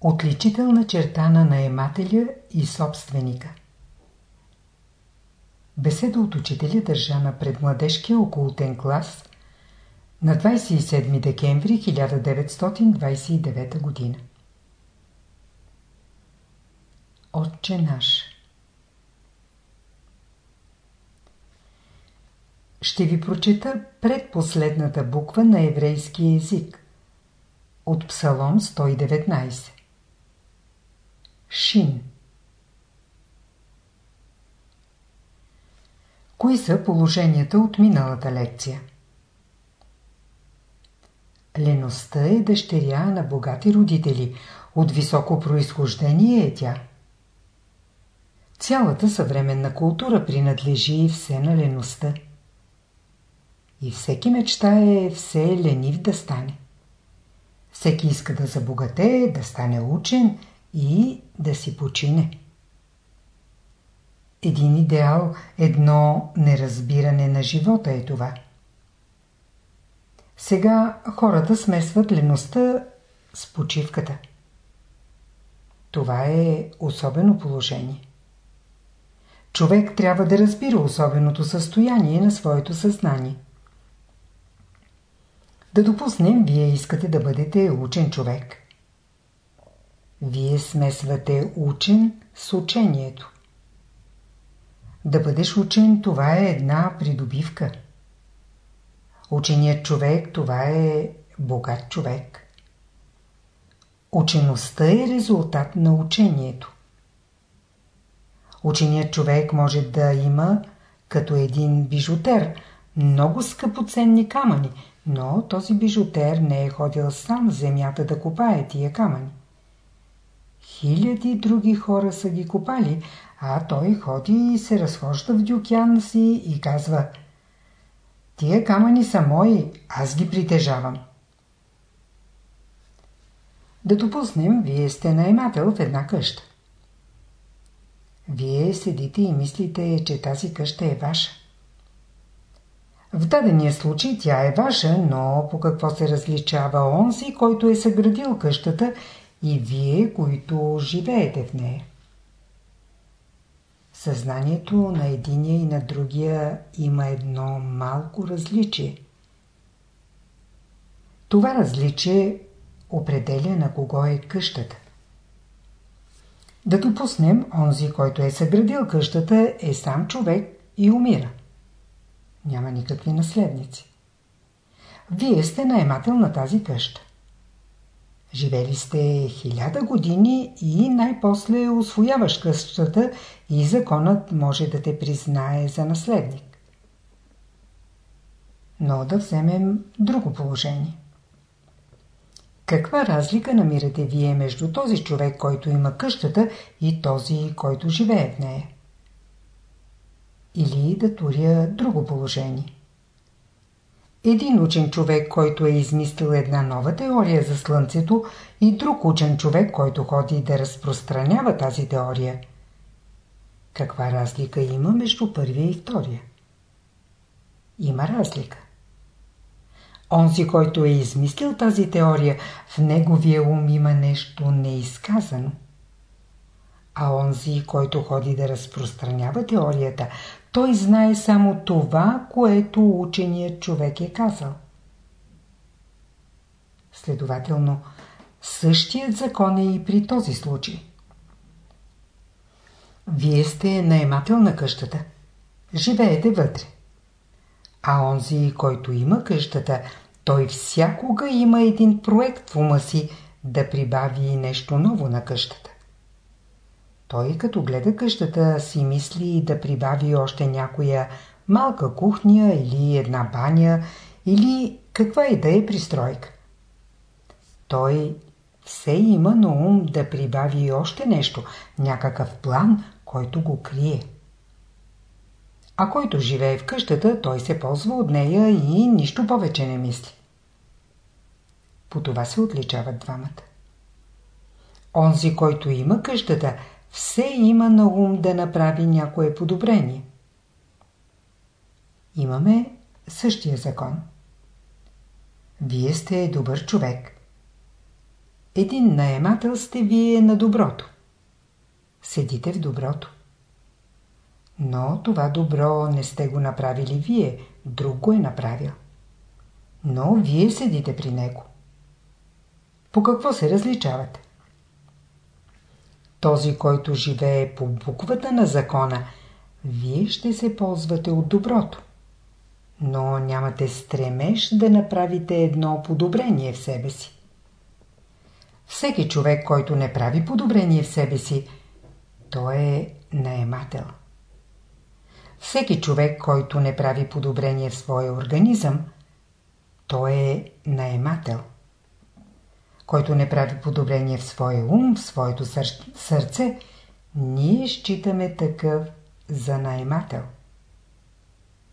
Отличителна черта на наемателя и собственика Беседа от учителя държа на предмладежкия окултен клас на 27 декември 1929 г. Отче наш Ще ви прочета предпоследната буква на еврейски език от Псалом 119. Шин Кои са положенията от миналата лекция? Леността е дъщеря на богати родители. От високо происхождение е тя. Цялата съвременна култура принадлежи все на леността. И всеки мечтае все ленив да стане. Всеки иска да забогате, да стане учен и да си почине. Един идеал, едно неразбиране на живота е това. Сега хората смесват леността с почивката. Това е особено положение. Човек трябва да разбира особеното състояние на своето съзнание. Да допуснем, вие искате да бъдете учен човек. Вие смесвате учен с учението. Да бъдеш учен, това е една придобивка. Ученият човек, това е богат човек. Учеността е резултат на учението. Ученият човек може да има, като един бижутер, много скъпоценни камъни, но този бижутер не е ходил сам в земята да копае тия камъни. Хиляди други хора са ги копали, а той ходи и се разхожда в дюкян си и казва Тия камъни са мои, аз ги притежавам. Да допуснем, вие сте наймател в една къща. Вие седите и мислите, че тази къща е ваша. В дадения случай тя е ваша, но по какво се различава онзи, който е съградил къщата и вие, които живеете в нея? Съзнанието на единия и на другия има едно малко различие. Това различие определя на кого е къщата. Да допуснем, онзи, който е съградил къщата, е сам човек и умира. Няма никакви наследници. Вие сте наемател на тази къща. Живели сте хиляда години и най-после освояваш къщата и законът може да те признае за наследник. Но да вземем друго положение. Каква разлика намирате вие между този човек, който има къщата и този, който живее в нея? Или да туря друго положение. Един учен човек, който е измислил една нова теория за Слънцето и друг учен човек, който ходи да разпространява тази теория. Каква разлика има между първия и втория? Има разлика. Онзи, който е измислил тази теория, в неговия ум има нещо неизказано. А онзи, който ходи да разпространява теорията, той знае само това, което ученият човек е казал. Следователно, същият закон е и при този случай. Вие сте наемател на къщата. Живеете вътре. А онзи, който има къщата, той всякога има един проект в ума си да прибави нещо ново на къщата. Той като гледа къщата си мисли да прибави още някоя малка кухня или една баня или каква и да е пристройка. Той все има на ум да прибави още нещо, някакъв план, който го крие. А който живее в къщата, той се ползва от нея и нищо повече не мисли. По това се отличават двамата. Онзи, който има къщата, все има на ум да направи някое подобрение. Имаме същия закон. Вие сте добър човек. един наемател сте вие на доброто. Седите в доброто. Но това добро не сте го направили вие, друг го е направил. Но вие седите при него. По какво се различавате? Този, който живее по буквата на закона, вие ще се ползвате от доброто. Но нямате стремеж да направите едно подобрение в себе си. Всеки човек, който не прави подобрение в себе си, той е наемател. Всеки човек, който не прави подобрение в своя организъм, той е наемател. Който не прави подобрение в своя ум, в своето сърце, ние считаме такъв за наемател.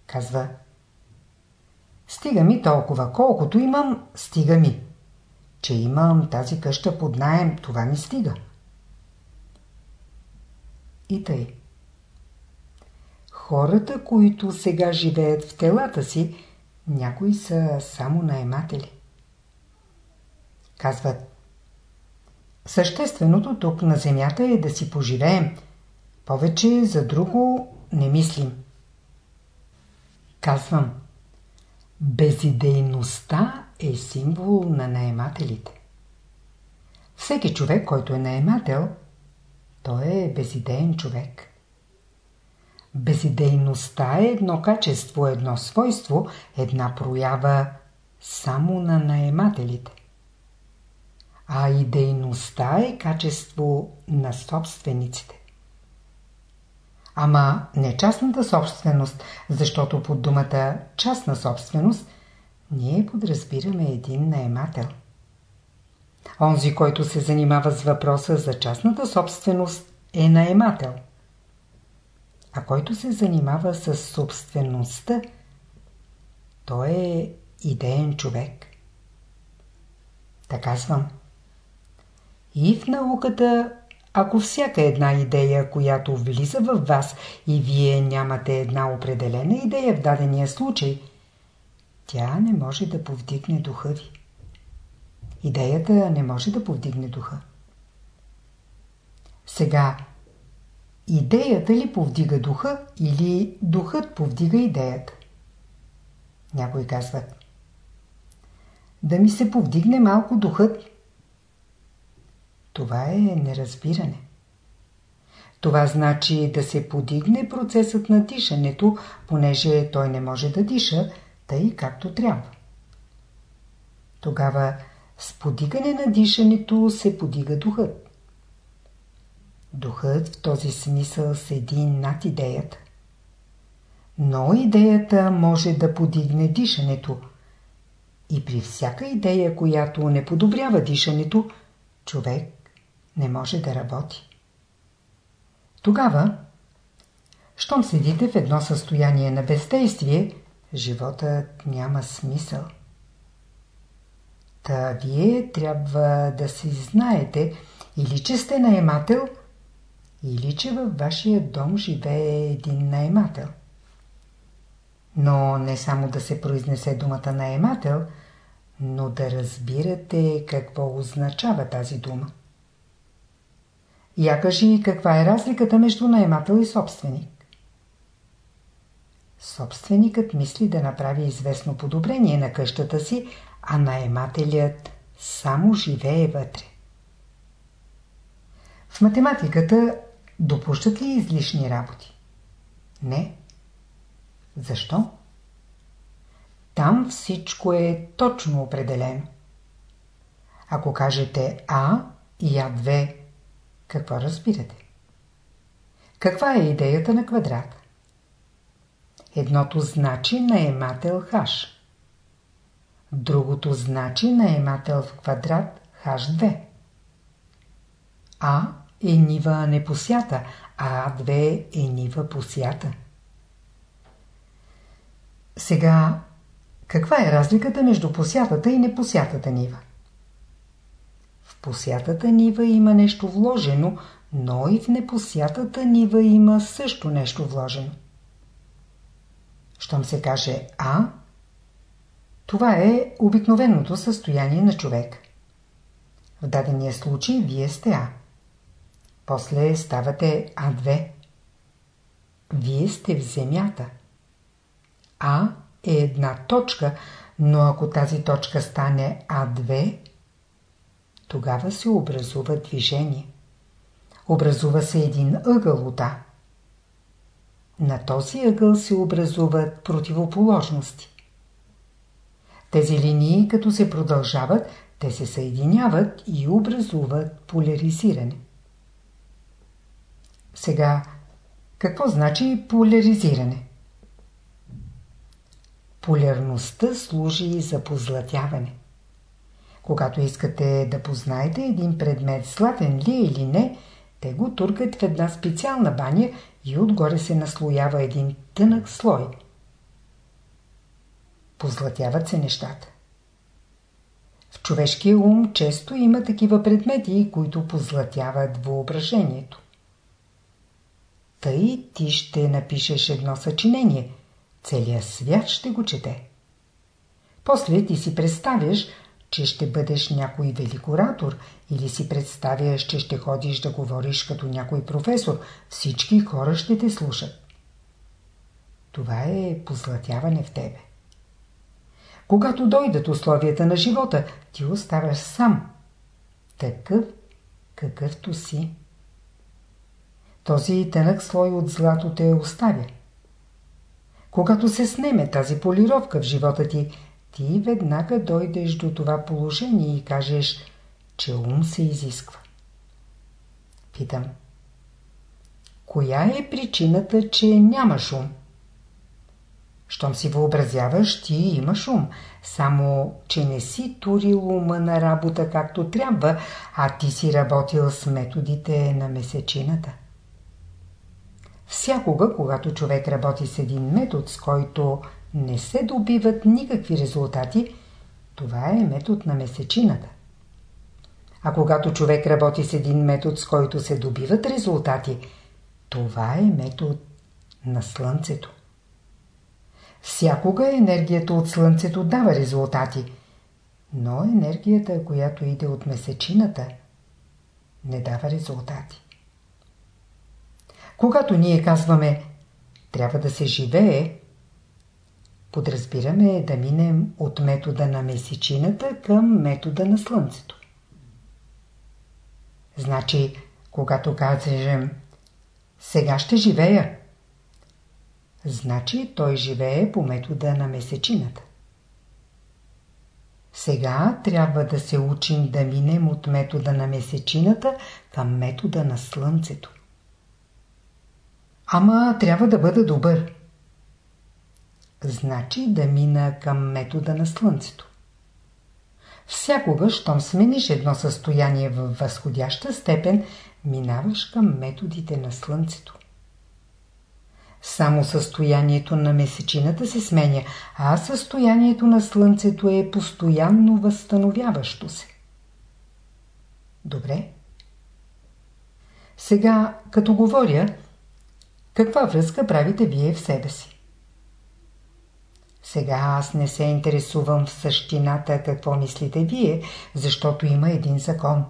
Казва Стига ми толкова, колкото имам, стига ми. Че имам тази къща под найем, това ми стига. И тъй. Хората, които сега живеят в телата си, някои са само наематели. Казват, същественото тук на земята е да си поживеем. Повече за друго не мислим. Казвам, безидейността е символ на наемателите. Всеки човек, който е наемател, той е безидеен човек. Безидейността е едно качество, едно свойство, една проява само на наемателите. А идейността е качество на собствениците. Ама не частната собственост, защото под думата частна собственост ние подразбираме един наемател. Онзи, който се занимава с въпроса за частната собственост, е наемател. А който се занимава с собствеността, той е идеен човек. Така казвам. И в науката, ако всяка една идея, която влиза в вас и вие нямате една определена идея в дадения случай, тя не може да повдигне духа ви. Идеята не може да повдигне духа. Сега, идеята ли повдига духа или духът повдига идеята? Някой казват. Да ми се повдигне малко духът. Това е неразбиране. Това значи да се подигне процесът на дишането, понеже той не може да диша, тъй както трябва. Тогава с подигане на дишането се подига духът. Духът в този смисъл седи над идеята. Но идеята може да подигне дишането. И при всяка идея, която не подобрява дишането, човек не може да работи. Тогава, щом седите в едно състояние на бездействие, животът няма смисъл. Та вие трябва да си знаете или че сте наемател, или че във вашия дом живее един наемател. Но не само да се произнесе думата наемател, но да разбирате какво означава тази дума. Я кажи каква е разликата между наемател и собственик. Собственикът мисли да направи известно подобрение на къщата си, а наемателят само живее вътре. В математиката допущат ли излишни работи? Не. Защо? Там всичко е точно определено. Ако кажете А и А2, какво разбирате? Каква е идеята на квадрата? Едното значи наемател хаш. Другото значи наемател в квадрат H2. А е нива непосята, а А2 е нива посята. Сега, каква е разликата между посятата и непосятата нива? Посятата нива има нещо вложено, но и в непосятата нива има също нещо вложено. Щом се каже А, това е обикновеното състояние на човек. В дадения случай вие сте А. После ставате А2. Вие сте в Земята. А е една точка, но ако тази точка стане А2, тогава се образува движение. Образува се един ъгъл от А. На този ъгъл се образуват противоположности. Тези линии, като се продължават, те се съединяват и образуват поляризиране. Сега, какво значи поляризиране? Полярността служи за позлатяване. Когато искате да познаете един предмет златен ли е или не, те го туркат в една специална баня и отгоре се наслоява един тънък слой. Позлатяват се нещата. В човешкия ум често има такива предмети, които позлатяват въображението. Тъй ти ще напишеш едно съчинение. Целият свят ще го чете. После ти си представяш, че ще бъдеш някой велик оратор или си представяш, че ще ходиш да говориш като някой професор. Всички хора ще те слушат. Това е позлатяване в тебе. Когато дойдат условията на живота, ти оставаш сам. Такъв, какъвто си. Този тънък слой от злато те оставя. Когато се снеме тази полировка в живота ти, ти веднага дойдеш до това положение и кажеш, че ум се изисква. Питам. Коя е причината, че нямаш ум? Щом си въобразяваш, ти имаш ум, само че не си турил ума на работа както трябва, а ти си работил с методите на месечината. Всякога, когато човек работи с един метод, с който не се добиват никакви резултати, това е метод на месечината. А когато човек работи с един метод, с който се добиват резултати, това е метод на Слънцето. Всякога енергията от Слънцето дава резултати, но енергията, която иде от месечината, не дава резултати. Когато ние казваме трябва да се живее, подразбираме да минем от метода на месечината към метода на Слънцето. Значи, когато кажем сега ще живея, значи той живее по метода на месечината. Сега трябва да се учим да минем от метода на месечината към метода на Слънцето. Ама трябва да бъда добър. Значи да мина към метода на Слънцето. Всякога, щом смениш едно състояние в възходяща степен, минаваш към методите на Слънцето. Само състоянието на месечината се сменя, а състоянието на Слънцето е постоянно възстановяващо се. Добре. Сега, като говоря, каква връзка правите вие в себе си? Сега аз не се интересувам в същината какво мислите вие, защото има един закон.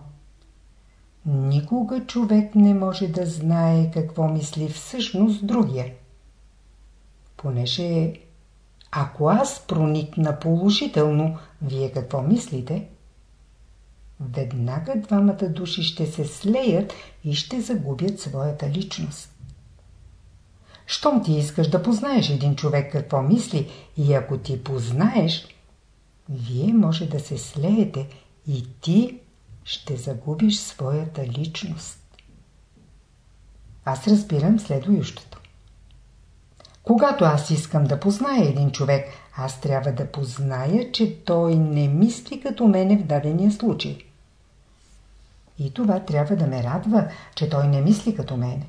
Никога човек не може да знае какво мисли всъщност другия. Понеже ако аз проникна положително, вие какво мислите? Веднага двамата души ще се слеят и ще загубят своята личност. Щом ти искаш да познаеш един човек какво мисли и ако ти познаеш, вие може да се слеете и ти ще загубиш своята личност. Аз разбирам следующото. Когато аз искам да позная един човек, аз трябва да позная, че той не мисли като мене в дадения случай. И това трябва да ме радва, че той не мисли като мене.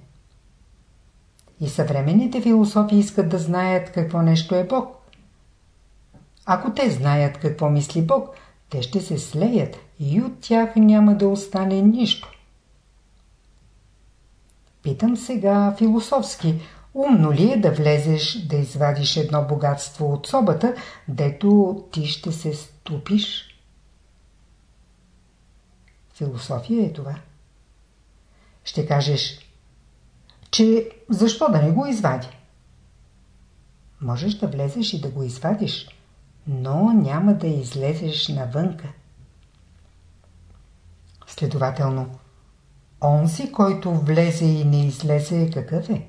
И съвременните философи искат да знаят какво нещо е Бог. Ако те знаят какво мисли Бог, те ще се слеят и от тях няма да остане нищо. Питам сега философски, умно ли е да влезеш да извадиш едно богатство от собата, дето ти ще се ступиш? Философия е това. Ще кажеш, че защо да не го извади? Можеш да влезеш и да го извадиш, но няма да излезеш навънка. Следователно, онзи, който влезе и не излезе, какъв е?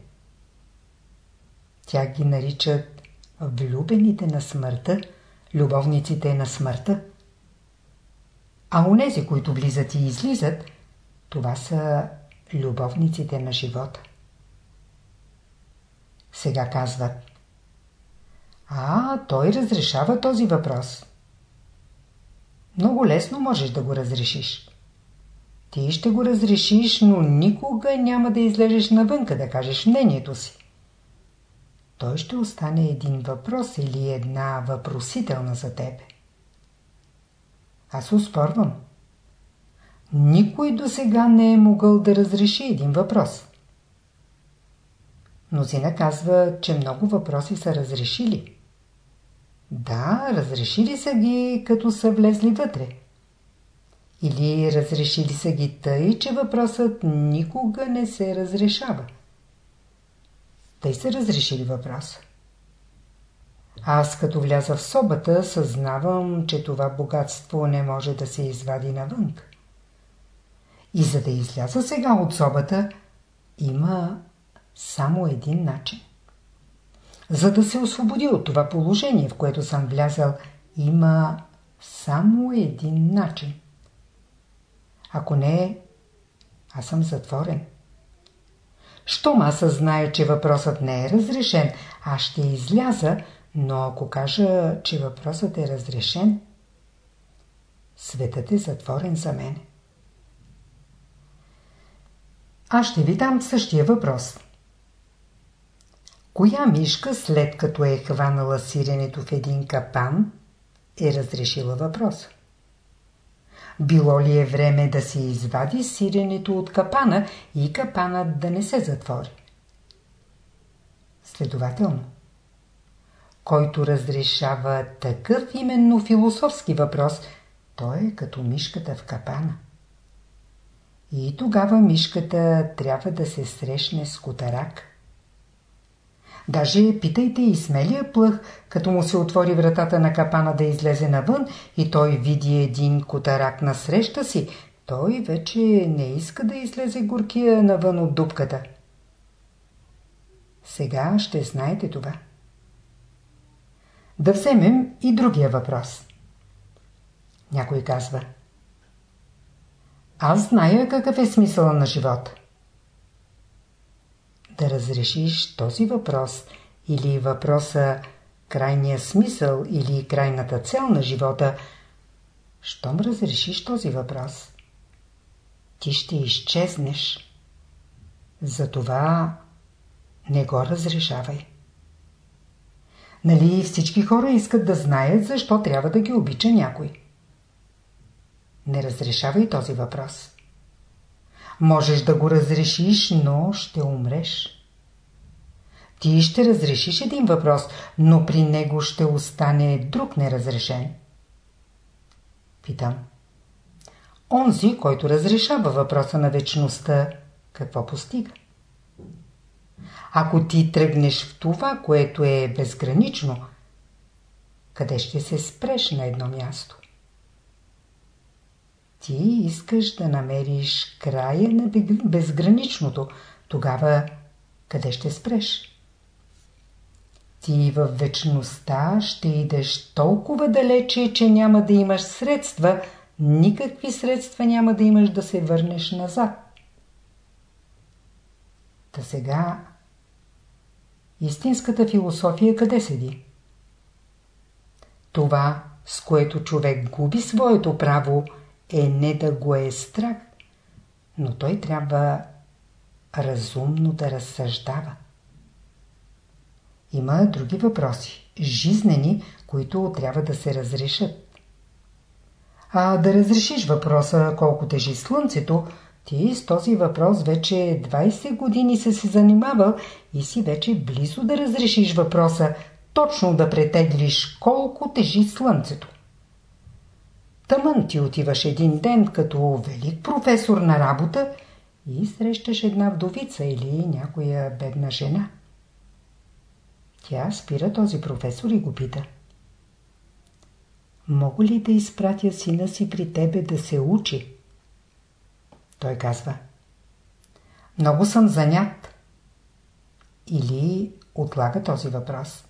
Тя ги наричат влюбените на смъртта, любовниците на смъртта. А онези, които влизат и излизат, това са любовниците на живота. Сега казват А, той разрешава този въпрос. Много лесно можеш да го разрешиш. Ти ще го разрешиш, но никога няма да излезеш навънка да кажеш мнението си. Той ще остане един въпрос или една въпросителна за тебе. Аз успорвам. Никой до сега не е могъл да разреши един въпрос. Мнозина казва, че много въпроси са разрешили. Да, разрешили са ги, като са влезли вътре. Или разрешили са ги тъй, че въпросът никога не се разрешава. Тъй са разрешили въпроса. Аз като вляза в собата, съзнавам, че това богатство не може да се извади навън. И за да изляза сега от собата, има само един начин. За да се освободи от това положение, в което съм влязал, има само един начин. Ако не, аз съм затворен. Щом аз знае, че въпросът не е разрешен, аз ще изляза, но ако кажа, че въпросът е разрешен, светът е затворен за мен. Аз ще ви дам същия въпрос. Коя мишка, след като е хванала сиренето в един капан, е разрешила въпроса? Било ли е време да се извади сиренето от капана и капанът да не се затвори? Следователно, който разрешава такъв именно философски въпрос, той е като мишката в капана. И тогава мишката трябва да се срещне с котарак. Даже питайте и смелия плъх, като му се отвори вратата на капана да излезе навън и той види един котарак на среща си, той вече не иска да излезе горкия навън от дупката. Сега ще знаете това. Да вземем и другия въпрос. Някой казва Аз зная какъв е смисъла на живота да разрешиш този въпрос или въпроса крайния смисъл или крайната цел на живота, щом разрешиш този въпрос, ти ще изчезнеш. Затова не го разрешавай. Нали всички хора искат да знаят защо трябва да ги обича някой? Не разрешавай този въпрос. Можеш да го разрешиш, но ще умреш. Ти ще разрешиш един въпрос, но при него ще остане друг неразрешен. Питам. Онзи, който разрешава въпроса на вечността, какво постига? Ако ти тръгнеш в това, което е безгранично, къде ще се спреш на едно място? Ти искаш да намериш края на безграничното. Тогава къде ще спреш? Ти в вечността ще идеш толкова далече, че няма да имаш средства, никакви средства няма да имаш да се върнеш назад. Та сега истинската философия къде седи? Това, с което човек губи своето право, е не да го е страх, но той трябва разумно да разсъждава. Има други въпроси, жизнени, които трябва да се разрешат. А да разрешиш въпроса колко тежи слънцето, ти с този въпрос вече 20 години се се занимавал и си вече близо да разрешиш въпроса, точно да претеглиш колко тежи слънцето. Тъмън ти отиваш един ден като велик професор на работа и срещаш една вдовица или някоя бедна жена. Тя спира този професор и го пита. Мога ли да изпратя сина си при тебе да се учи? Той казва. Много съм занят. Или отлага този въпрос.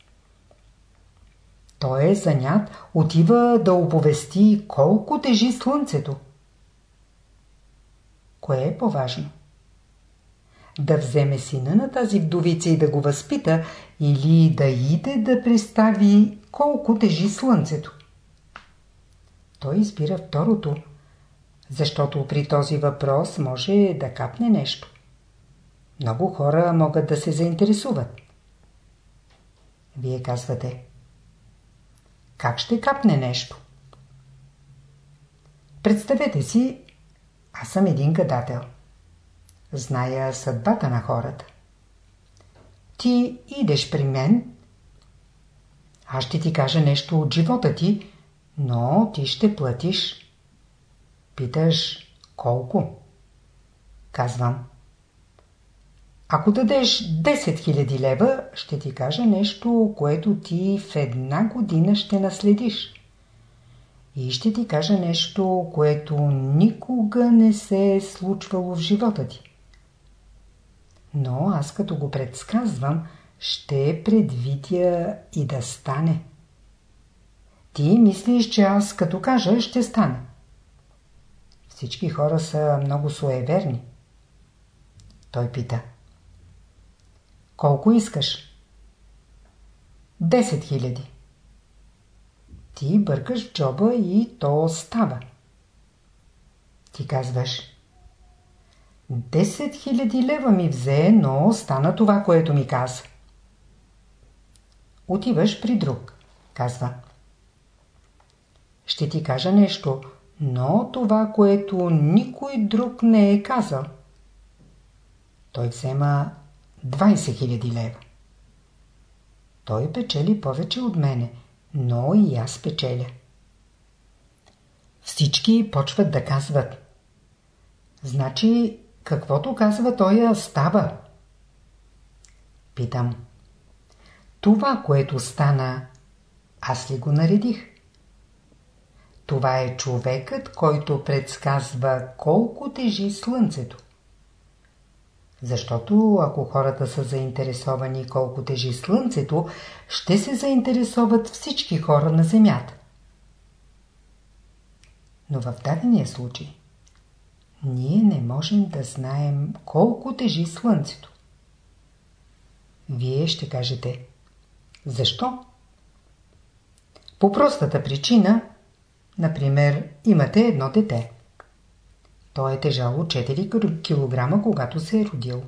Той е занят, отива да оповести колко тежи слънцето. Кое е по-важно? Да вземе сина на тази вдовица и да го възпита, или да иде да представи колко тежи слънцето. Той избира второто, защото при този въпрос може да капне нещо. Много хора могат да се заинтересуват. Вие казвате Как ще капне нещо? Представете си, аз съм един гадател. Зная съдбата на хората. Ти идеш при мен, аз ще ти кажа нещо от живота ти, но ти ще платиш. Питаш колко? Казвам. Ако дадеш 10 000 лева, ще ти кажа нещо, което ти в една година ще наследиш. И ще ти кажа нещо, което никога не се е случвало в живота ти. Но аз като го предсказвам, ще предвидя и да стане. Ти мислиш, че аз като кажа, ще стане. Всички хора са много суеверни. Той пита. Колко искаш? 10 хиляди. Ти бъркаш джоба и то става. Ти казваш. 10 хиляди лева ми взе, но стана това, което ми каза. Отиваш при друг. Казва. Ще ти кажа нещо, но това, което никой друг не е казал. Той взема 20 000 лева. Той печели повече от мене, но и аз печеля. Всички почват да казват. Значи, каквото казва той, става. Питам. Това, което стана, аз ли го наредих? Това е човекът, който предсказва колко тежи слънцето. Защото ако хората са заинтересовани колко тежи Слънцето, ще се заинтересоват всички хора на Земята. Но в дадения случай ние не можем да знаем колко тежи Слънцето. Вие ще кажете Защо? По простата причина, например, имате едно дете. Той е тежало 4 кг, когато се е родил.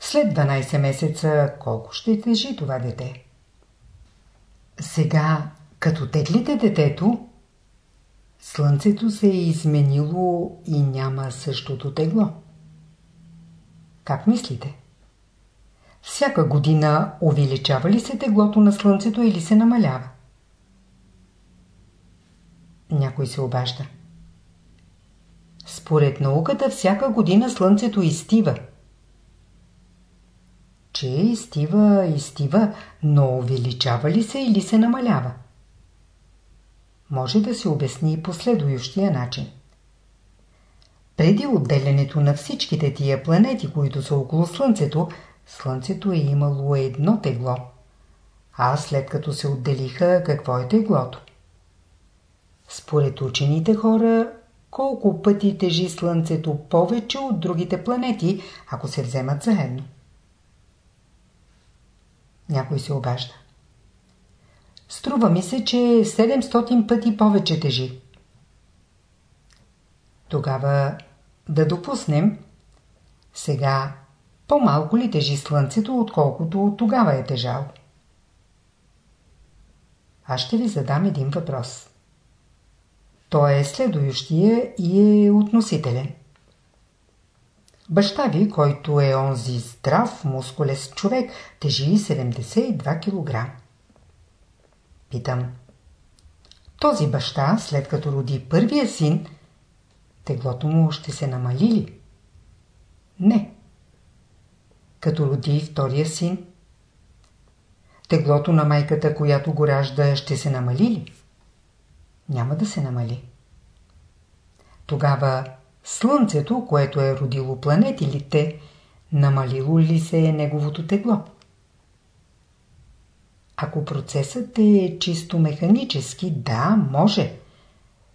След 12 месеца колко ще тежи това дете? Сега, като теглите детето, Слънцето се е изменило и няма същото тегло. Как мислите? Всяка година увеличава ли се теглото на Слънцето или се намалява? Някой се обажда. Според науката всяка година Слънцето изтива. Че изтива, изтива, но увеличава ли се или се намалява? Може да се обясни и последующия начин. Преди отделянето на всичките тия планети, които са около Слънцето, Слънцето е имало едно тегло. А след като се отделиха, какво е теглото? Според учените хора, колко пъти тежи Слънцето повече от другите планети, ако се вземат заедно. Някой се обажда. Струва ми се, че 700 пъти повече тежи. Тогава да допуснем, сега по-малко ли тежи Слънцето, отколкото тогава е тежало? Аз ще ви задам един въпрос. Той е следующия и е относителен. Баща ви, който е онзи здрав, мускулест човек, тежи 72 кг. Питам. Този баща, след като роди първия син, теглото му ще се намали ли? Не. Като роди втория син, теглото на майката, която го ражда, ще се намали ли? Няма да се намали. Тогава Слънцето, което е родило планетите, намалило ли се е неговото тегло? Ако процесът е чисто механически, да, може.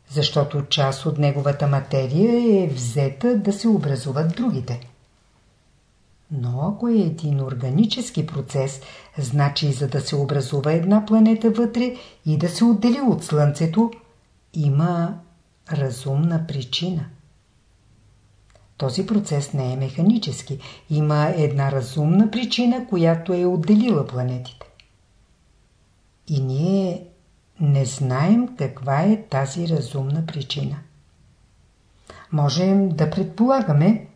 Защото част от неговата материя е взета да се образуват другите. Но ако е един органически процес, значи за да се образува една планета вътре и да се отдели от Слънцето, има разумна причина. Този процес не е механически. Има една разумна причина, която е отделила планетите. И ние не знаем каква е тази разумна причина. Можем да предполагаме,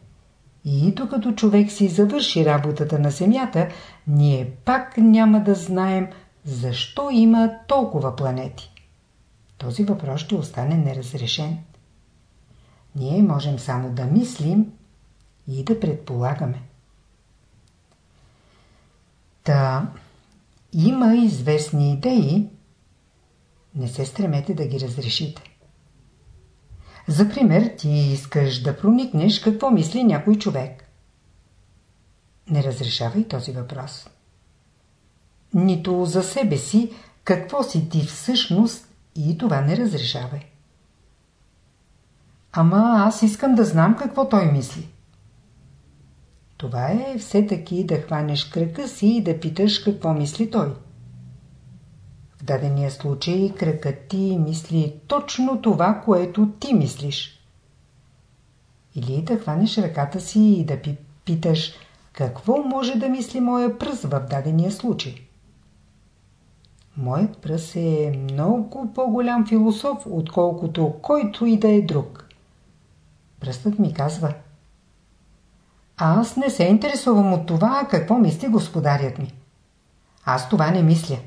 и докато човек си завърши работата на Земята, ние пак няма да знаем защо има толкова планети. Този въпрос ще остане неразрешен. Ние можем само да мислим и да предполагаме. Та, има известни идеи, не се стремете да ги разрешите. За пример, ти искаш да проникнеш какво мисли някой човек. Не разрешавай този въпрос. Нито за себе си, какво си ти всъщност и това не разрешавай. Ама аз искам да знам какво той мисли. Това е все таки да хванеш кръка си и да питаш какво мисли той. В дадения случай кръкът ти мисли точно това, което ти мислиш. Или да хванеш ръката си и да питаш какво може да мисли моя пръст в дадения случай. Моят пръст е много по-голям философ, отколкото който и да е друг. Пръстът ми казва Аз не се интересувам от това, какво мисли господарят ми. Аз това не мисля.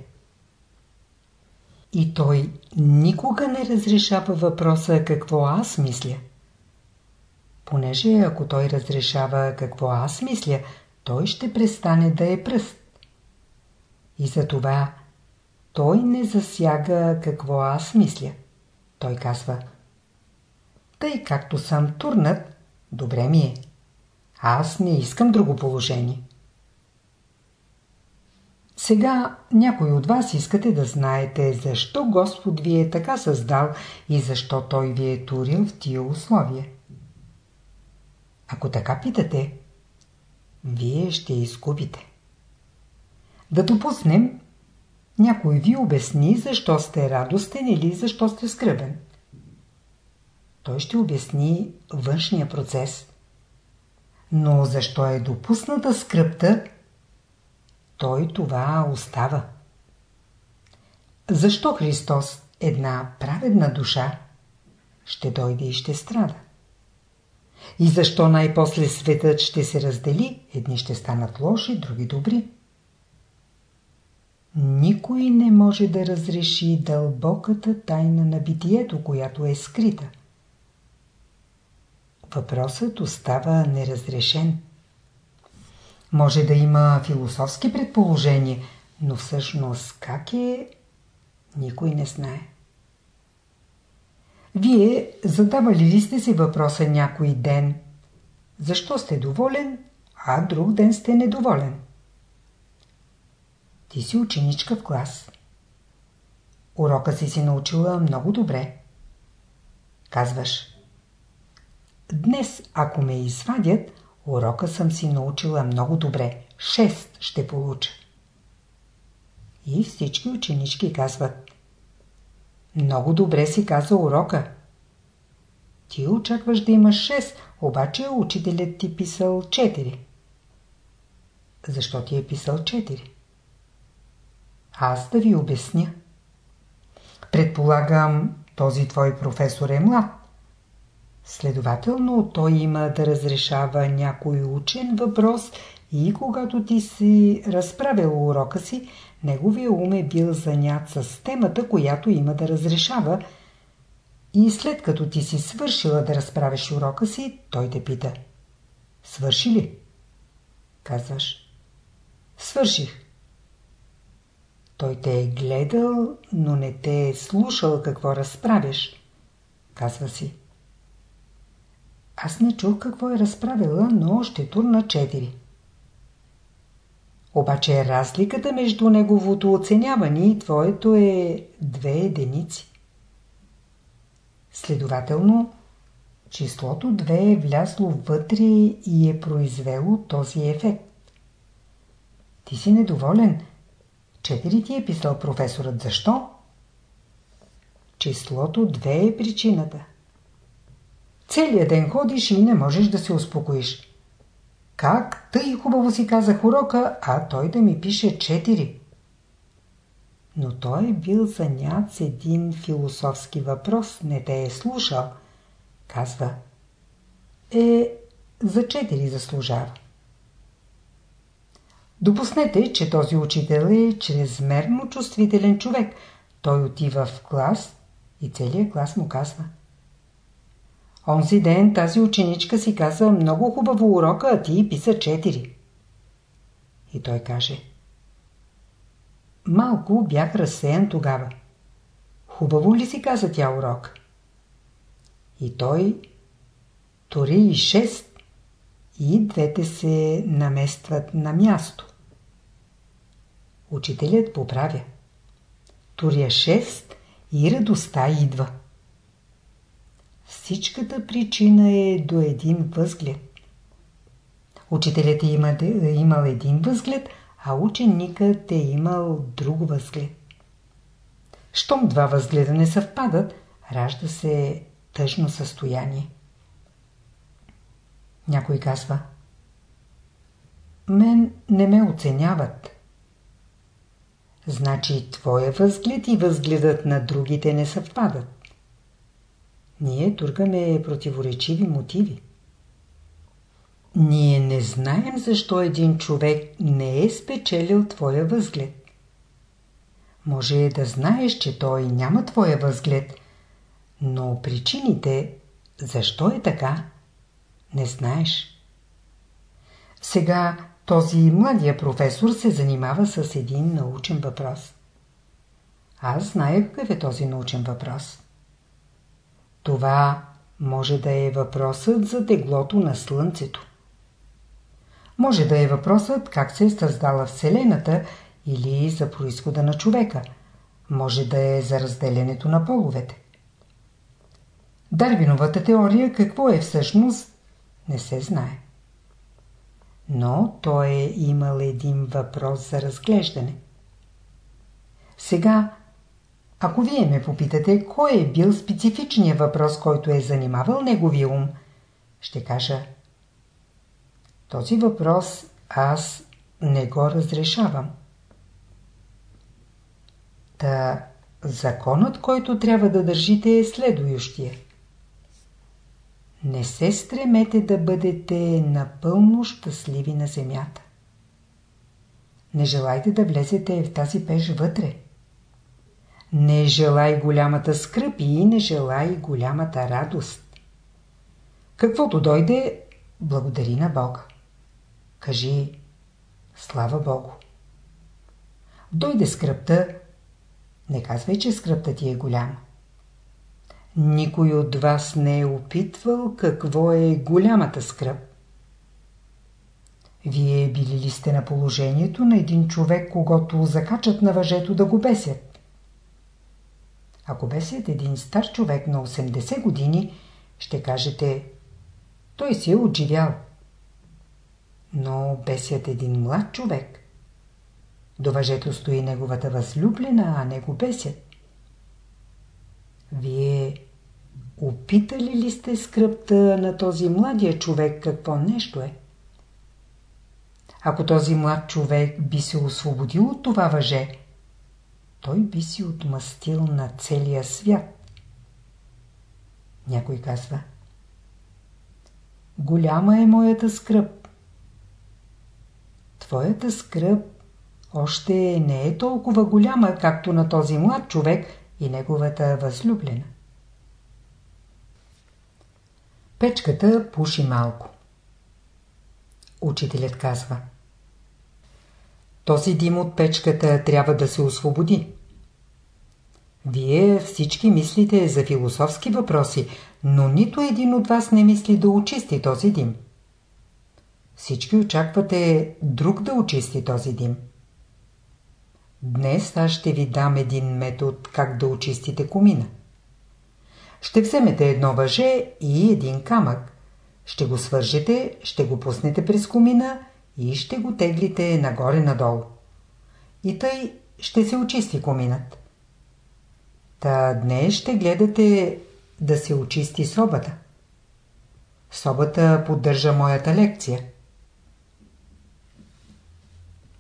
И той никога не разрешава въпроса какво аз мисля. Понеже ако той разрешава какво аз мисля, той ще престане да е пръст. И за това той не засяга какво аз мисля. Той казва – тъй както съм турнат, добре ми е. Аз не искам друго положение. Сега някой от вас искате да знаете защо Господ ви е така създал и защо Той ви е турил в тия условия. Ако така питате, вие ще изгубите. Да допуснем, някой ви обясни защо сте радостен или защо сте скръбен той ще обясни външния процес. Но защо е допусната скръпта, той това остава. Защо Христос, една праведна душа, ще дойде и ще страда? И защо най-после светът ще се раздели, едни ще станат лоши, други добри? Никой не може да разреши дълбоката тайна на битието, която е скрита – въпросът остава неразрешен. Може да има философски предположения, но всъщност как е, никой не знае. Вие задавали ли сте си въпроса някой ден, защо сте доволен, а друг ден сте недоволен? Ти си ученичка в клас. Урока си си научила много добре. Казваш – Днес, ако ме извадят, урока съм си научила много добре. Шест ще получа. И всички ученички казват Много добре си каза урока. Ти очакваш да имаш 6, обаче учителят ти писал 4. Защо ти е писал 4? Аз да ви обясня. Предполагам, този твой професор е млад. Следователно, той има да разрешава някой учен въпрос и когато ти си разправил урока си, неговия ум е бил занят с темата, която има да разрешава. И след като ти си свършила да разправиш урока си, той те пита. Свърши ли? Казваш. Свърших. Той те е гледал, но не те е слушал какво разправяш. Казва си. Аз не чух какво е разправила, но ще турна 4. Обаче разликата между неговото оценяване и твоето е две единици. Следователно, числото 2 е влясло вътре и е произвело този ефект. Ти си недоволен. Четири ти е писал професорът. Защо? Числото 2 е причината. Целият ден ходиш и не можеш да се успокоиш. Как тъй хубаво си казах урока, а той да ми пише 4? Но той е бил занят с един философски въпрос, не те е слушал. Казва, е, за 4 заслужава. Допуснете, че този учител е чрезмерно чувствителен човек. Той отива в клас и целият клас му казва. Онзи ден тази ученичка си каза много хубаво урока, а ти писа 4. И той каже. Малко бях разсеян тогава. Хубаво ли си каза тя урок? И той тори и 6 и двете се наместват на място. Учителят поправя. Туря 6 и радостта идва. Всичката причина е до един възглед. Учителят е има, имал един възглед, а ученикът е имал друг възглед. Щом два възгледа не съвпадат, ражда се тъжно състояние. Някой казва Мен не ме оценяват. Значи твоя възглед и възгледът на другите не съвпадат. Ние тургаме противоречиви мотиви. Ние не знаем защо един човек не е спечелил твоя възглед. Може да знаеш, че той няма твоя възглед, но причините, защо е така, не знаеш. Сега този младия професор се занимава с един научен въпрос. Аз зная какъв е този научен въпрос. Това може да е въпросът за теглото на Слънцето. Може да е въпросът как се е създала Вселената или за происхода на човека. Може да е за разделянето на половете. Дарвиновата теория какво е всъщност не се знае. Но той е имал един въпрос за разглеждане. Сега ако вие ме попитате, кой е бил специфичният въпрос, който е занимавал неговия ум, ще кажа този въпрос аз не го разрешавам. Та законът, който трябва да държите е следующия. Не се стремете да бъдете напълно щастливи на земята. Не желайте да влезете в тази пеж вътре. Не желай голямата скръп и не желай голямата радост. Каквото дойде, благодари на Бога. Кажи Слава Богу. Дойде скръпта, не казвай, че скръпта ти е голяма. Никой от вас не е опитвал какво е голямата скръп. Вие били ли сте на положението на един човек, когато закачат на въжето да го бесят? Ако бесят един стар човек на 80 години, ще кажете, той си е отживял. Но бесят един млад човек. До въжето стои неговата възлюблена, а не го бесят. Вие опитали ли сте скръпта на този младия човек какво нещо е? Ако този млад човек би се освободил от това въже, той би си отмъстил на целия свят. Някой казва Голяма е моята скръп. Твоята скръп още не е толкова голяма, както на този млад човек и неговата възлюблена. Печката пуши малко. Учителят казва Този дим от печката трябва да се освободи. Вие всички мислите за философски въпроси, но нито един от вас не мисли да очисти този дим. Всички очаквате друг да очисти този дим. Днес аз ще ви дам един метод как да очистите комина. Ще вземете едно въже и един камък. Ще го свържете, ще го пуснете през комина и ще го теглите нагоре-надолу. И тъй ще се очисти коминът. Та днес ще гледате да се очисти собата. Собата поддържа моята лекция.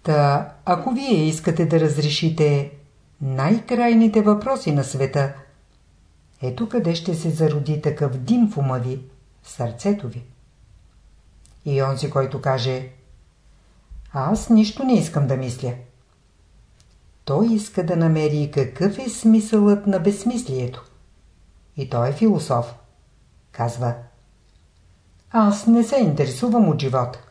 Та, ако вие искате да разрешите най-крайните въпроси на света, ето къде ще се зароди такъв дим в ума ви, в сърцето ви. И онзи, който каже Аз нищо не искам да мисля. Той иска да намери какъв е смисълът на безсмислието. И той е философ. Казва Аз не се интересувам от живота.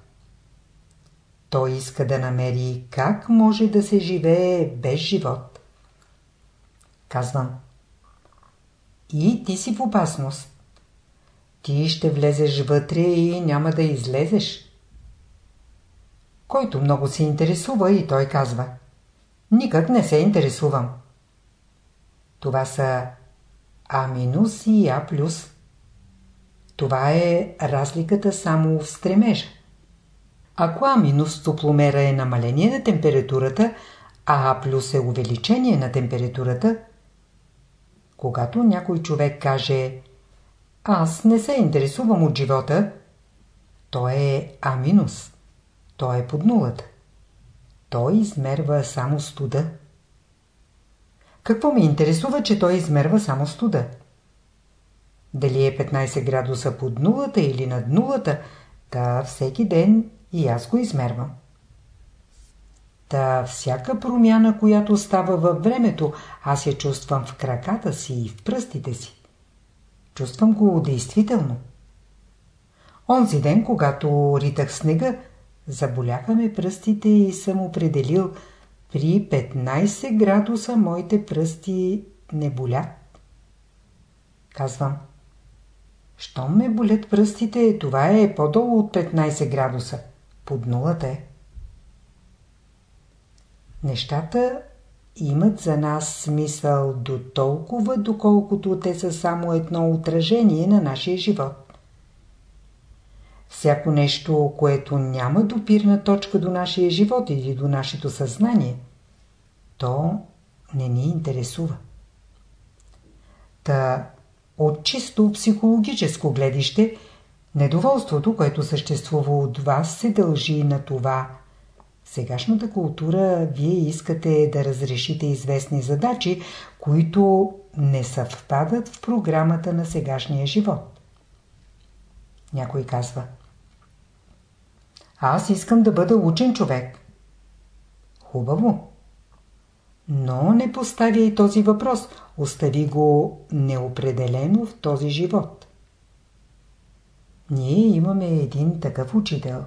Той иска да намери как може да се живее без живот. Казвам. И ти си в опасност. Ти ще влезеш вътре и няма да излезеш. Който много се интересува и той казва. Никак не се интересувам. Това са А и А плюс. Това е разликата само в стремежа. Ако А топломера е намаление на температурата, а А плюс е увеличение на температурата, когато някой човек каже аз не се интересувам от живота, то е А минус. То е под нулата. Той измерва само студа. Какво ме интересува, че той измерва само студа? Дали е 15 градуса под нулата или над нулата, та всеки ден и аз го измервам. Та всяка промяна, която става във времето, аз я чувствам в краката си и в пръстите си. Чувствам го действително. Онзи ден, когато ритах снега, заболяха ме пръстите и съм определил при 15 градуса моите пръсти не болят. Казвам. Щом ме болят пръстите, това е по-долу от 15 градуса. Под нулата е. Нещата имат за нас смисъл до толкова, доколкото те са само едно отражение на нашия живот. Всяко нещо, което няма допирна точка до нашия живот или до нашето съзнание, то не ни интересува. Та, от чисто психологическо гледище, недоволството, което съществува от вас, се дължи на това – сегашната култура вие искате да разрешите известни задачи, които не съвпадат в програмата на сегашния живот. Някой казва Аз искам да бъда учен човек. Хубаво. Но не поставяй този въпрос. Остави го неопределено в този живот. Ние имаме един такъв учител.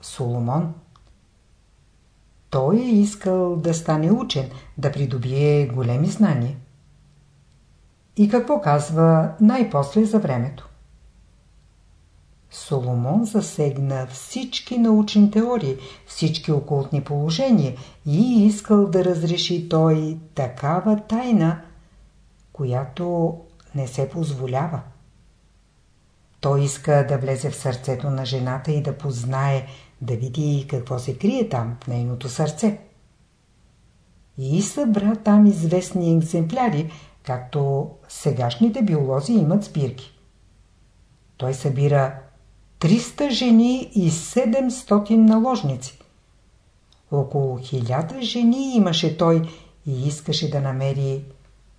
Соломон. Той е искал да стане учен, да придобие големи знания. И какво казва най-после за времето? Соломон засегна всички научни теории, всички окултни положения и искал да разреши той такава тайна, която не се позволява. Той иска да влезе в сърцето на жената и да познае да види какво се крие там, в нейното сърце. И събра там известни екземпляри, както сегашните биолози имат спирки. Той събира 300 жени и 700 наложници. Около 1000 жени имаше той и искаше да намери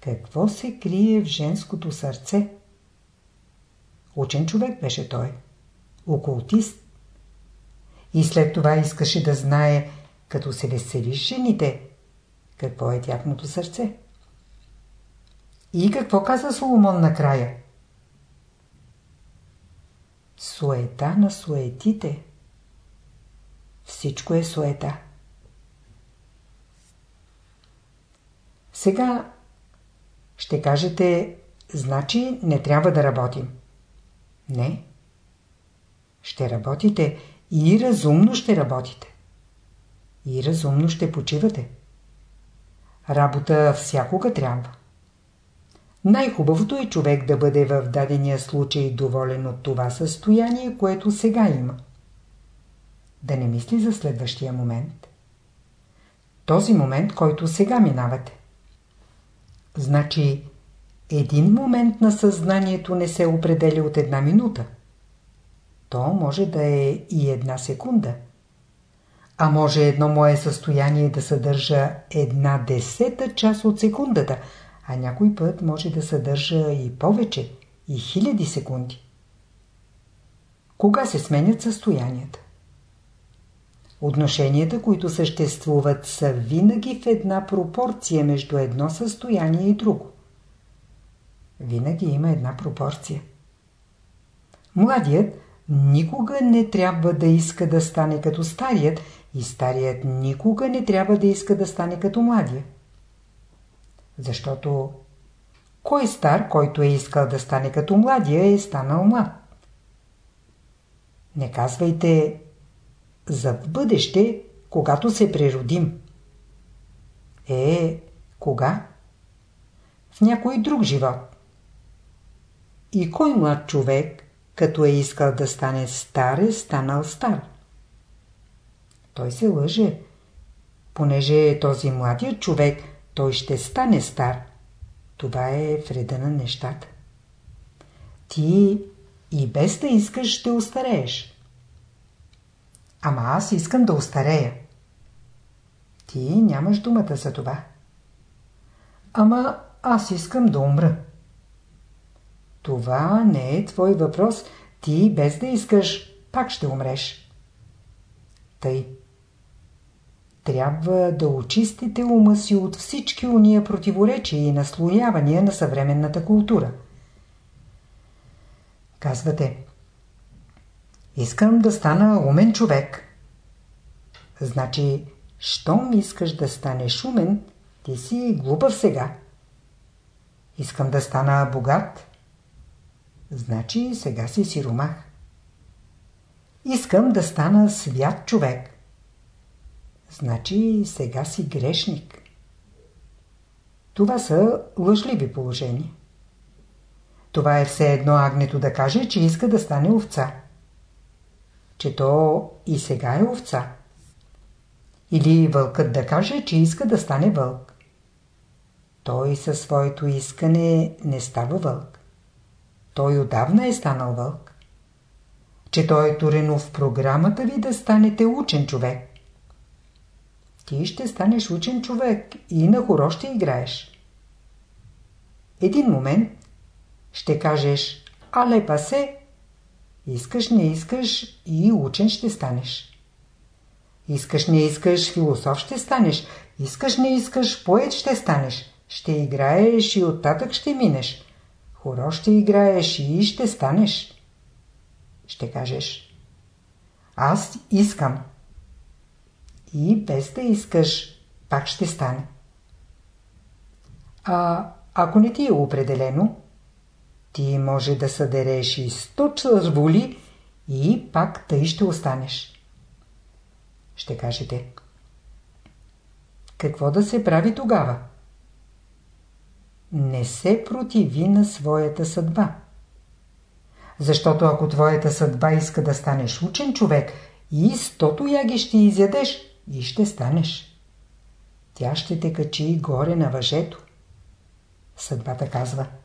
какво се крие в женското сърце. Учен човек беше той. окултист. И след това искаше да знае, като се веселиш жените, какво е тяхното сърце. И какво каза Соломон накрая? Суета на суетите. Всичко е суета. Сега ще кажете, значи не трябва да работим. Не. Ще работите и разумно ще работите. И разумно ще почивате. Работа всякога трябва. Най-хубавото е човек да бъде в дадения случай доволен от това състояние, което сега има. Да не мисли за следващия момент. Този момент, който сега минавате. Значи, един момент на съзнанието не се определя от една минута. То може да е и една секунда. А може едно мое състояние да съдържа една десета част от секундата, а някой път може да съдържа и повече, и хиляди секунди. Кога се сменят състоянията? Отношенията, които съществуват, са винаги в една пропорция между едно състояние и друго. Винаги има една пропорция. Младият никога не трябва да иска да стане като старият и старият никога не трябва да иска да стане като младия. Защото кой стар, който е искал да стане като младия, е станал млад? Не казвайте за в бъдеще, когато се преродим. Е, кога? В някой друг живот. И кой млад човек, като е искал да стане стар, е станал стар? Той се лъже, понеже този младият човек, той ще стане стар. Това е вреда на нещата. Ти и без да искаш ще устарееш. Ама аз искам да остарея. Ти нямаш думата за това. Ама аз искам да умра. Това не е твой въпрос. Ти без да искаш, пак ще умреш. Тъй. Трябва да очистите ума си от всички уния противоречия и наслоявания на съвременната култура. Казвате, Искам да стана умен човек. Значи, щом искаш да станеш умен, ти си глупав сега. Искам да стана богат. Значи, сега си сиромах. Искам да стана свят човек. Значи, сега си грешник. Това са лъжливи положения. Това е все едно агнето да каже, че иска да стане овца че то и сега е овца. Или вълкът да каже, че иска да стане вълк. Той със своето искане не става вълк. Той отдавна е станал вълк. Че той е турено в програмата ви да станете учен човек. Ти ще станеш учен човек и на хоро ще играеш. Един момент ще кажеш «Але пасе» Искаш, не искаш и учен ще станеш. Искаш, не искаш, философ ще станеш. Искаш, не искаш, поет ще станеш. Ще играеш и оттатък ще минеш. Хоро ще играеш и ще станеш. Ще кажеш. Аз искам. И без да искаш, пак ще стане. А ако не ти е определено, ти може да съдереш и сто чърволи и пак тъй ще останеш. Ще кажете. Какво да се прави тогава? Не се противи на своята съдба. Защото ако твоята съдба иска да станеш учен човек и стото яги ще изядеш и ще станеш. Тя ще те качи горе на въжето. Съдбата казва –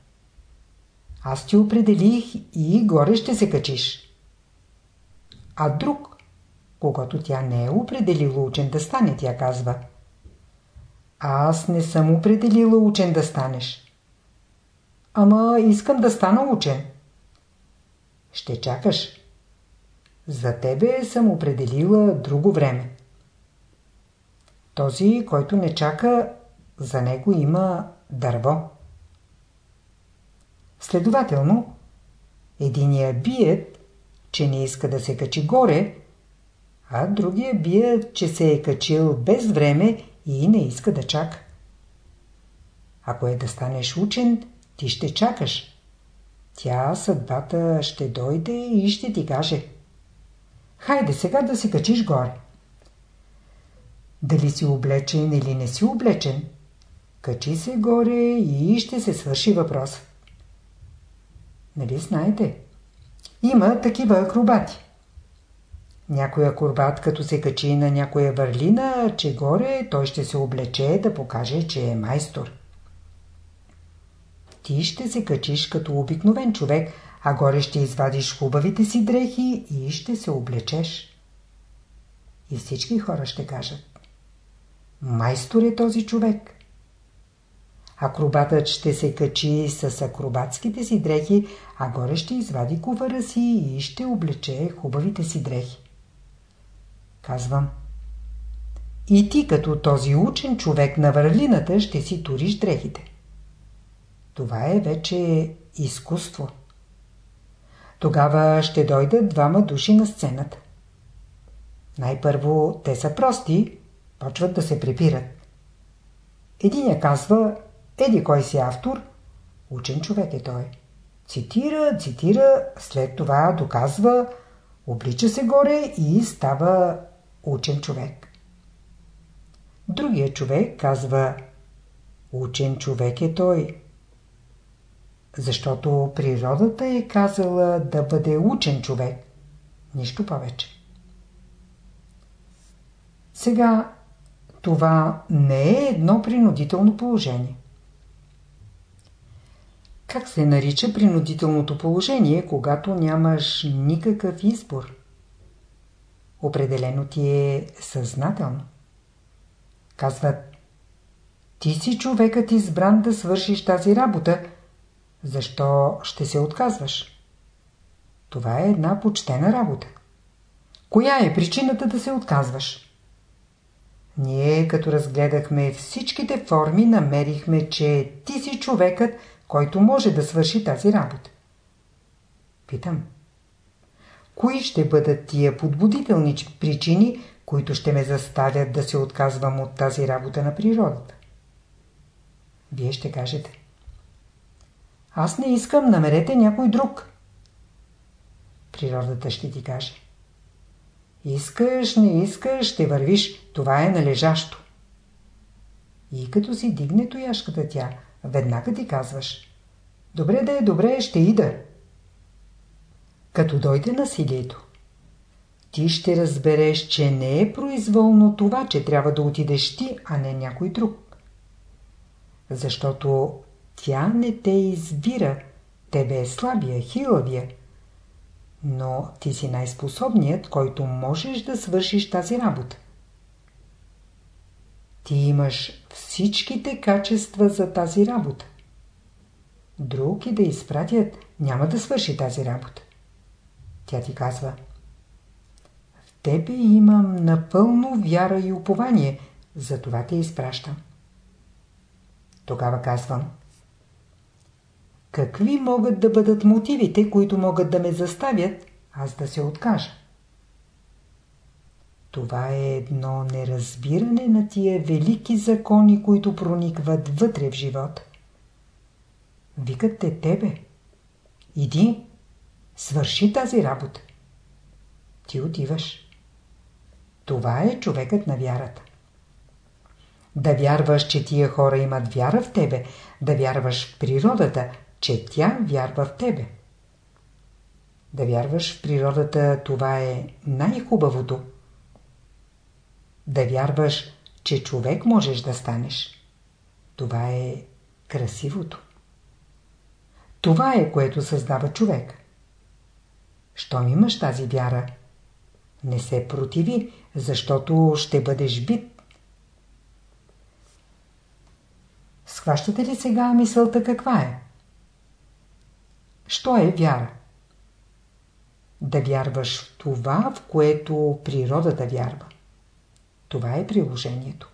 аз ти определих и горе ще се качиш. А друг, когато тя не е определила учен да стане, тя казва Аз не съм определила учен да станеш. Ама искам да стана учен. Ще чакаш. За тебе съм определила друго време. Този, който не чака, за него има дърво. Следователно, единия бият, че не иска да се качи горе, а другия бият, че се е качил без време и не иска да чака. Ако е да станеш учен, ти ще чакаш. Тя, съдбата, ще дойде и ще ти каже. Хайде сега да се качиш горе. Дали си облечен или не си облечен, качи се горе и ще се свърши въпрос. Нали знаете? Има такива акробати. Някой акробат, като се качи на някоя върлина, че горе той ще се облече да покаже, че е майстор. Ти ще се качиш като обикновен човек, а горе ще извадиш хубавите си дрехи и ще се облечеш. И всички хора ще кажат. Майстор е този човек. Акробатът ще се качи с акробатските си дрехи, а горе ще извади кувара си и ще облече хубавите си дрехи. Казвам. И ти като този учен човек на върлината ще си туриш дрехите. Това е вече изкуство. Тогава ще дойдат двама души на сцената. Най-първо те са прости, почват да се препират. Единя казва, еди кой си автор, учен човек е той. Цитира, цитира, след това доказва, облича се горе и става учен човек. Другия човек казва, учен човек е той. Защото природата е казала да бъде учен човек. Нищо повече. Сега това не е едно принудително положение. Как се нарича принудителното положение, когато нямаш никакъв избор? Определено ти е съзнателно. Казват, ти си човекът избран да свършиш тази работа, защо ще се отказваш? Това е една почтена работа. Коя е причината да се отказваш? Ние, като разгледахме всичките форми, намерихме, че ти си човекът, който може да свърши тази работа. Питам. Кои ще бъдат тия подбудителни причини, които ще ме заставят да се отказвам от тази работа на природата? Вие ще кажете. Аз не искам, намерете някой друг. Природата ще ти каже. Искаш, не искаш, ще вървиш. Това е належащо. И като си дигне тояшката тя, веднага ти казваш. Добре да е, добре, ще ида. Като дойде насилието, ти ще разбереш, че не е произволно това, че трябва да отидеш ти, а не някой друг. Защото тя не те избира, тебе е слабия, хилавия. Но ти си най-способният, който можеш да свършиш тази работа. Ти имаш всичките качества за тази работа. Друг и да изпратят, няма да свърши тази работа. Тя ти казва В тебе имам напълно вяра и упование, затова те изпращам. Тогава казвам Какви могат да бъдат мотивите, които могат да ме заставят аз да се откажа? Това е едно неразбиране на тия велики закони, които проникват вътре в живота. Викат те тебе. Иди, свърши тази работа. Ти отиваш. Това е човекът на вярата. Да вярваш, че тия хора имат вяра в тебе, да вярваш в природата, че тя вярва в тебе. Да вярваш в природата, това е най-хубавото. Да вярваш, че човек можеш да станеш. Това е красивото. Това е, което създава човек. Щом имаш тази вяра, не се противи, защото ще бъдеш бит. Схващате ли сега мисълта каква е? Що е вяра? да вярваш в това, в което природата вярва. Това е приложението.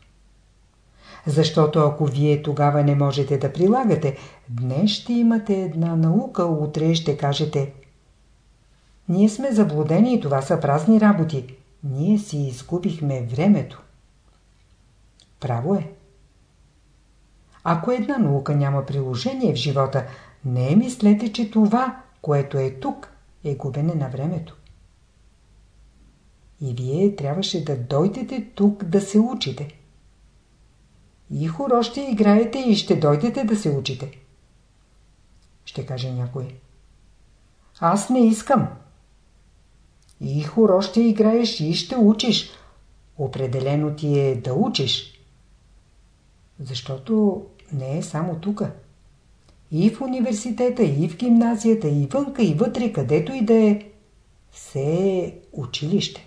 Защото ако вие тогава не можете да прилагате, днес ще имате една наука, утре ще кажете Ние сме заблудени и това са празни работи. Ние си изгубихме времето. Право е. Ако една наука няма приложение в живота, не мислете, че това, което е тук, е губене на времето. И вие трябваше да дойдете тук да се учите. И хоро ще играете и ще дойдете да се учите. Ще каже някой. Аз не искам. И хоро ще играеш и ще учиш. Определено ти е да учиш. Защото не е само тука. И в университета, и в гимназията, и вънка, и вътре, където и да е, все е училище.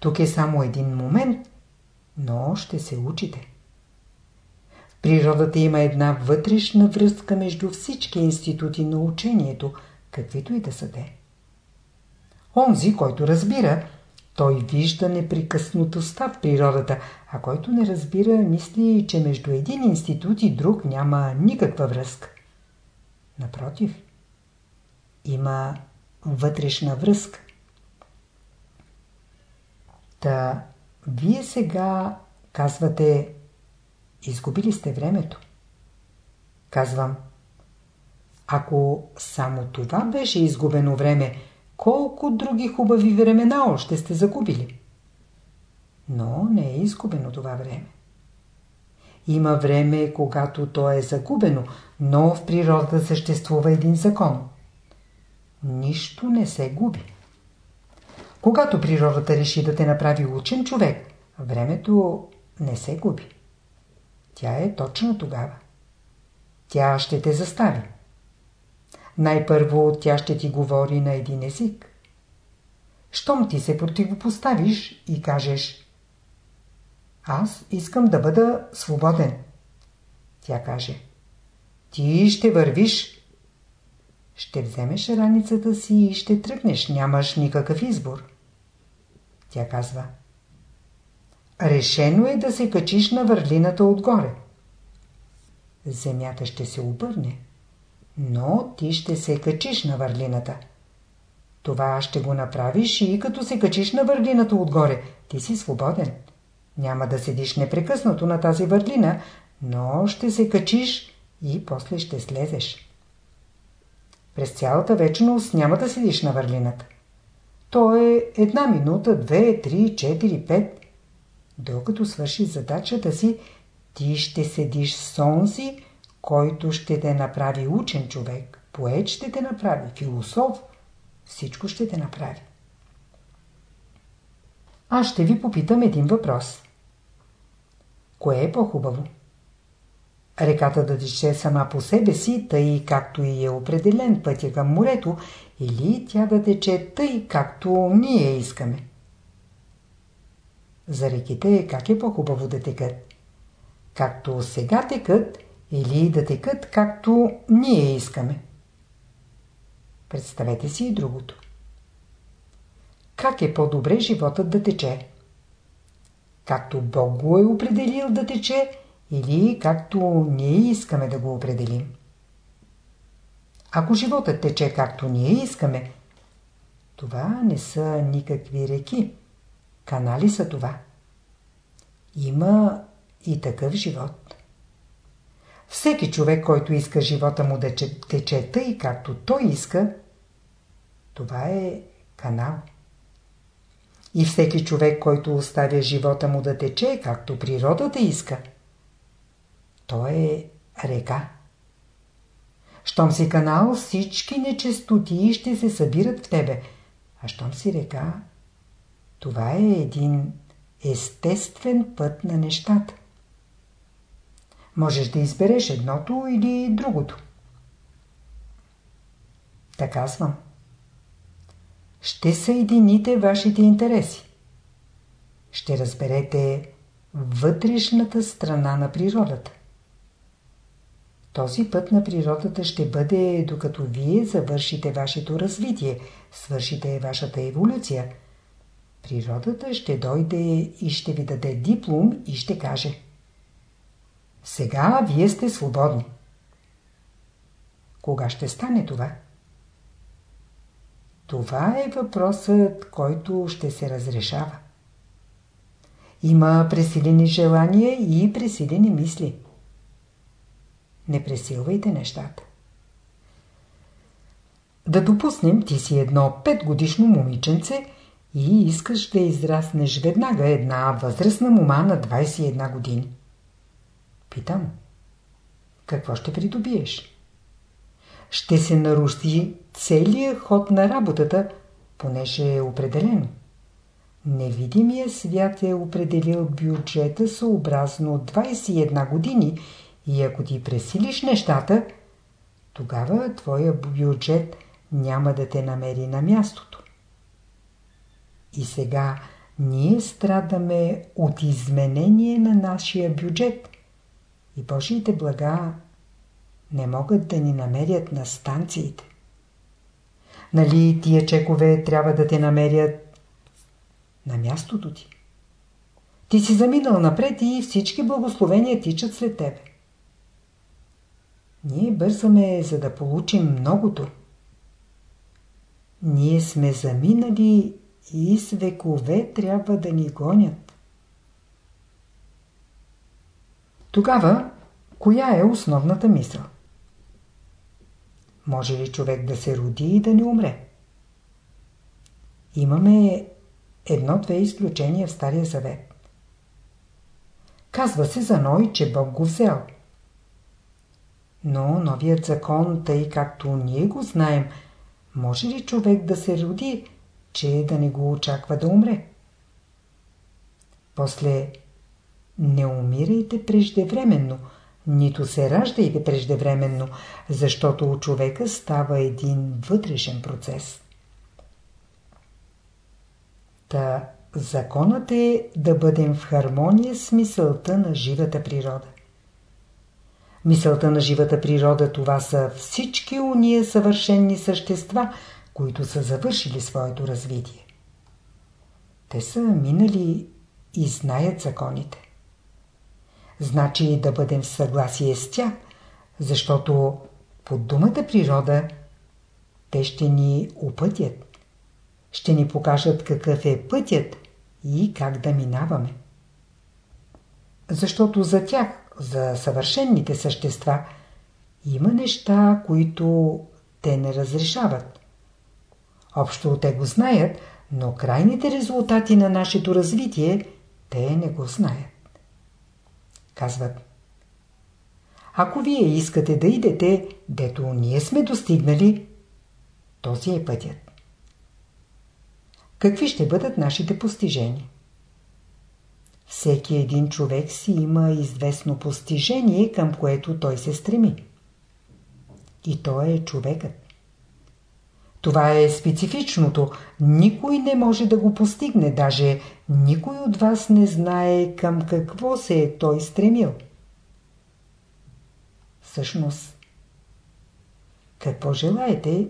Тук е само един момент, но ще се учите. В природата има една вътрешна връзка между всички институти на учението, каквито и да са те. Онзи, който разбира, той вижда непрекъснатостта в природата, а който не разбира, мисли, че между един институт и друг няма никаква връзка. Напротив, има вътрешна връзка. Та, вие сега казвате, изгубили сте времето. Казвам, ако само това беше изгубено време, колко други хубави времена още сте загубили. Но не е изгубено това време. Има време, когато то е загубено, но в природата съществува един закон. Нищо не се губи. Когато природата реши да те направи учен човек, времето не се губи. Тя е точно тогава. Тя ще те застави. Най-първо тя ще ти говори на един език. Щом ти се противопоставиш и кажеш Аз искам да бъда свободен. Тя каже Ти ще вървиш. Ще вземеш раницата си и ще тръгнеш. Нямаш никакъв избор. Тя казва Решено е да се качиш на върлината отгоре. Земята ще се обърне но ти ще се качиш на върлината. Това ще го направиш и като се качиш на върлината отгоре, ти си свободен. Няма да седиш непрекъснато на тази върлина, но ще се качиш и после ще слезеш. През цялата вечност няма да седиш на върлината. То е една минута, две, три, четири, пет. Докато свършиш задачата си, ти ще седиш с онзи, който ще те направи учен човек, поет ще те направи, философ, всичко ще те направи. Аз ще ви попитам един въпрос. Кое е по-хубаво? Реката да тече сама по себе си, тъй както и е определен пътя към морето, или тя да тече тъй, както ние искаме? За реките как е по-хубаво да текат? Както сега текат или да текат както ние искаме. Представете си и другото. Как е по-добре животът да тече? Както Бог го е определил да тече или както ние искаме да го определим? Ако животът тече както ние искаме, това не са никакви реки. Канали са това. Има и такъв живот. Всеки човек, който иска живота му да тече тъй, както той иска, това е канал. И всеки човек, който оставя живота му да тече, както природата иска, то е река. Щом си канал, всички нечестоти ще се събират в тебе. А щом си река, това е един естествен път на нещата. Можеш да избереш едното или другото. Така казвам. Ще съедините вашите интереси. Ще разберете вътрешната страна на природата. Този път на природата ще бъде докато вие завършите вашето развитие, свършите вашата еволюция. Природата ще дойде и ще ви даде диплом и ще каже Сега вие сте свободни. Кога ще стане това? Това е въпросът, който ще се разрешава. Има пресилени желания и пресилени мисли. Не пресилвайте нещата. Да допуснем, ти си едно петгодишно момиченце и искаш да израснеш веднага една възрастна мома на 21 години. Питам, какво ще придобиеш? Ще се наруши целият ход на работата, понеже е определено. Невидимия свят е определил бюджета съобразно 21 години и ако ти пресилиш нещата, тогава твоя бюджет няма да те намери на мястото. И сега ние страдаме от изменение на нашия бюджет и Божиите блага не могат да ни намерят на станциите. Нали тия чекове трябва да те намерят на мястото ти? Ти си заминал напред и всички благословения тичат след тебе. Ние бързаме, за да получим многото. Ние сме заминали и с векове трябва да ни гонят. Тогава, коя е основната мисъл? Може ли човек да се роди и да не умре? Имаме едно-две изключения в Стария Завет. Казва се за Ной, че Бог го взел. Но новият закон, тъй както ние го знаем, може ли човек да се роди, че да не го очаква да умре? После не умирайте преждевременно – нито се раждайте преждевременно, защото у човека става един вътрешен процес. Та законът е да бъдем в хармония с мисълта на живата природа. Мисълта на живата природа това са всички уния съвършенни същества, които са завършили своето развитие. Те са минали и знаят законите значи да бъдем в съгласие с тях, защото под думата природа те ще ни опътят, ще ни покажат какъв е пътят и как да минаваме. Защото за тях, за съвършенните същества, има неща, които те не разрешават. Общо те го знаят, но крайните резултати на нашето развитие те не го знаят. Казват. Ако вие искате да идете, дето ние сме достигнали, този е пътят. Какви ще бъдат нашите постижения? Всеки един човек си има известно постижение, към което той се стреми. И то е човекът. Това е специфичното. Никой не може да го постигне, даже никой от вас не знае към какво се е той стремил. Всъщност, какво желаете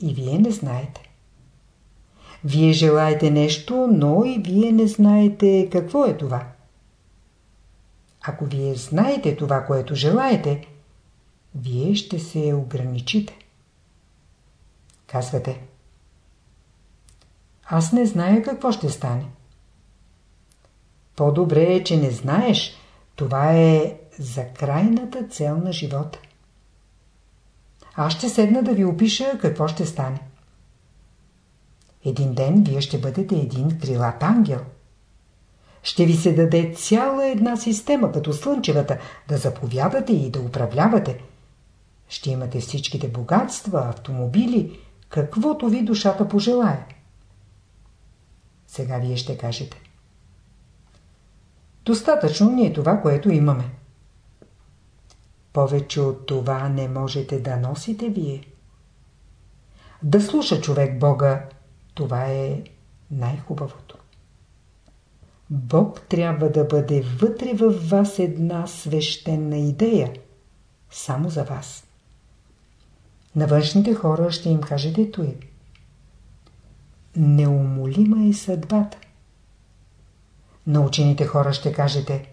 и вие не знаете. Вие желаете нещо, но и вие не знаете какво е това. Ако вие знаете това, което желаете, вие ще се ограничите. Казвате. Аз не зная какво ще стане. По-добре е, че не знаеш. Това е за крайната цел на живота. Аз ще седна да ви опиша какво ще стане. Един ден вие ще бъдете един крилат ангел. Ще ви се даде цяла една система, като слънчевата, да заповядате и да управлявате. Ще имате всичките богатства, автомобили, каквото ви душата пожелае. Сега вие ще кажете. Достатъчно ни е това, което имаме. Повече от това не можете да носите вие. Да слуша човек Бога, това е най-хубавото. Бог трябва да бъде вътре в вас една свещена идея, само за вас. На външните хора ще им кажете той. Неумолима е съдбата. На учените хора ще кажете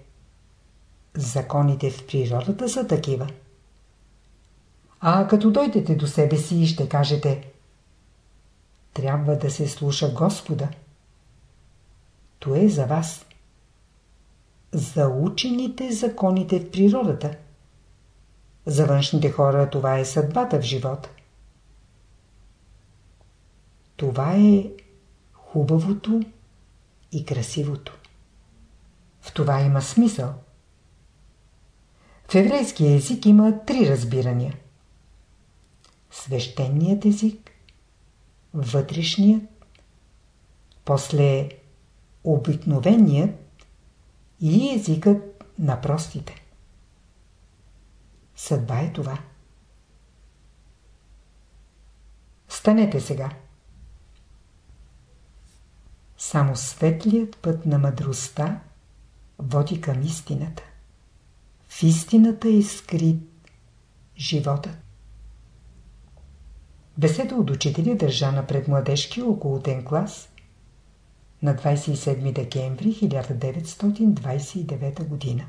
Законите в природата са такива. А като дойдете до себе си ще кажете Трябва да се слуша Господа. То е за вас. За учените законите в природата. За външните хора това е съдбата в живота. Това е хубавото и красивото. В това има смисъл. В еврейския език има три разбирания. Свещеният език, вътрешният, после обикновеният и езикът на простите. Съдба е това. Станете сега. Само светлият път на мъдростта води към истината. В истината е скрит животът. Беседа от учителя държана пред младежки околотен клас на 27 декември 1929 година.